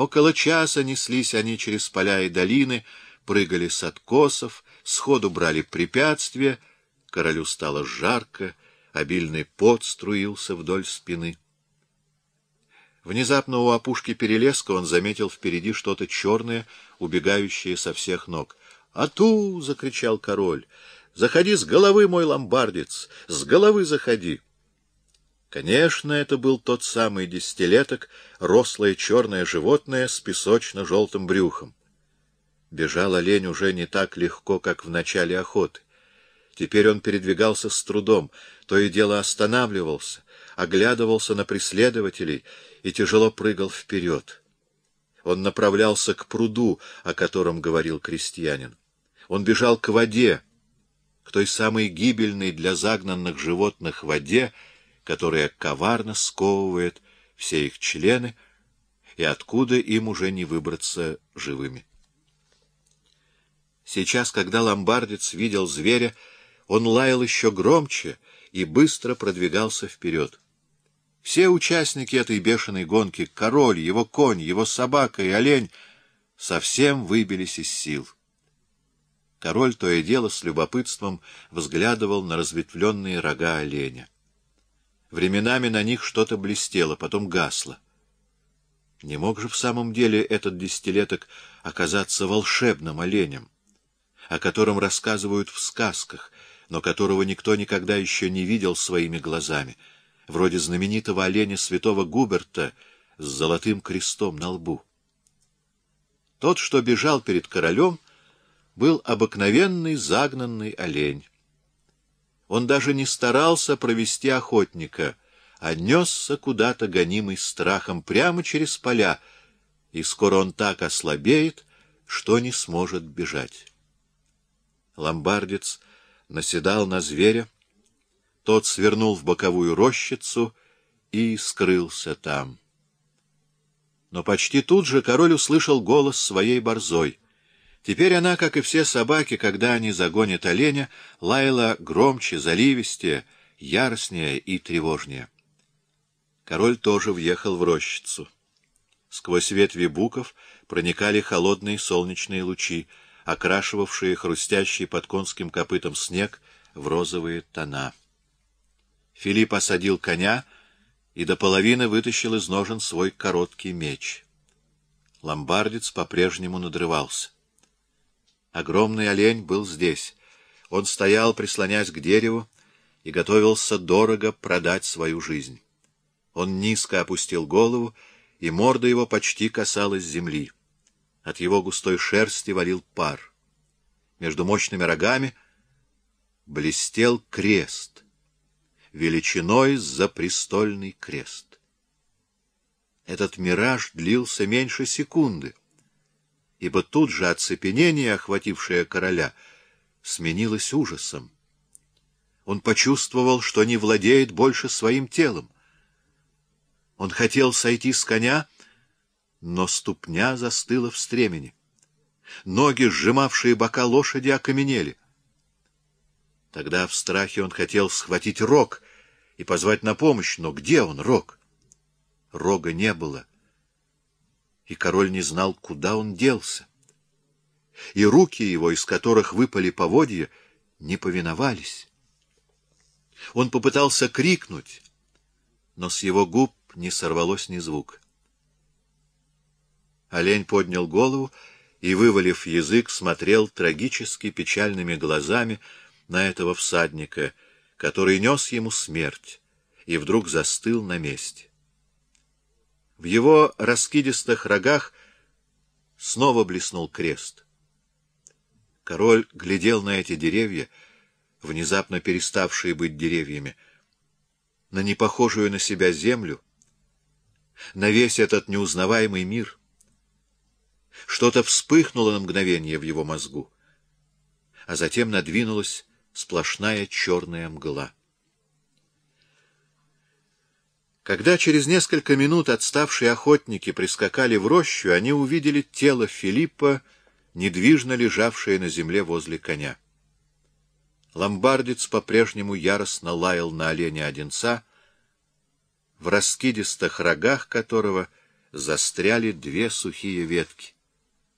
Около часа неслись они через поля и долины, прыгали с откосов, сходу брали препятствия. Королю стало жарко, обильный пот струился вдоль спины. Внезапно у опушки перелеска он заметил впереди что-то черное, убегающее со всех ног. «Ату!» — закричал король. «Заходи с головы, мой ломбардец! С головы заходи!» Конечно, это был тот самый десятилеток, рослое черное животное с песочно-желтым брюхом. Бежал олень уже не так легко, как в начале охоты. Теперь он передвигался с трудом, то и дело останавливался, оглядывался на преследователей и тяжело прыгал вперед. Он направлялся к пруду, о котором говорил крестьянин. Он бежал к воде, к той самой гибельной для загнанных животных воде, которая коварно сковывает все их члены, и откуда им уже не выбраться живыми. Сейчас, когда ломбардец видел зверя, он лаял еще громче и быстро продвигался вперед. Все участники этой бешеной гонки, король, его конь, его собака и олень, совсем выбились из сил. Король то и дело с любопытством взглядывал на разветвленные рога оленя. Временами на них что-то блестело, потом гасло. Не мог же в самом деле этот десятилеток оказаться волшебным оленем, о котором рассказывают в сказках, но которого никто никогда еще не видел своими глазами, вроде знаменитого оленя святого Губерта с золотым крестом на лбу. Тот, что бежал перед королем, был обыкновенный загнанный олень. Он даже не старался провести охотника, а несся куда-то гонимый страхом прямо через поля, и скоро он так ослабеет, что не сможет бежать. Ломбардец наседал на зверя, тот свернул в боковую рощицу и скрылся там. Но почти тут же король услышал голос своей борзой. Теперь она, как и все собаки, когда они загонят оленя, лаяла громче, заливистее, яростнее и тревожнее. Король тоже въехал в рощицу. Сквозь ветви буков проникали холодные солнечные лучи, окрашивавшие хрустящий под конским копытом снег в розовые тона. Филипп осадил коня и до половины вытащил из ножен свой короткий меч. Ломбардец по-прежнему надрывался. Огромный олень был здесь. Он стоял, прислонясь к дереву, и готовился дорого продать свою жизнь. Он низко опустил голову, и морда его почти касалась земли. От его густой шерсти валил пар. Между мощными рогами блестел крест, величиной за престольный крест. Этот мираж длился меньше секунды ибо тут же оцепенение, охватившее короля, сменилось ужасом. Он почувствовал, что не владеет больше своим телом. Он хотел сойти с коня, но ступня застыла в стремени. Ноги, сжимавшие бока лошади, окаменели. Тогда в страхе он хотел схватить рог и позвать на помощь, но где он, рог? Рога не было и король не знал, куда он делся. И руки его, из которых выпали поводья, не повиновались. Он попытался крикнуть, но с его губ не сорвалось ни звук. Олень поднял голову и, вывалив язык, смотрел трагически печальными глазами на этого всадника, который нес ему смерть, и вдруг застыл на месте. В его раскидистых рогах снова блеснул крест. Король глядел на эти деревья, внезапно переставшие быть деревьями, на непохожую на себя землю, на весь этот неузнаваемый мир. Что-то вспыхнуло на мгновение в его мозгу, а затем надвинулась сплошная черная мгла. Когда через несколько минут отставшие охотники прискакали в рощу, они увидели тело Филиппа, недвижно лежавшее на земле возле коня. Ломбардец по-прежнему яростно лаял на оленя Одинца, в раскидистых рогах которого застряли две сухие ветки.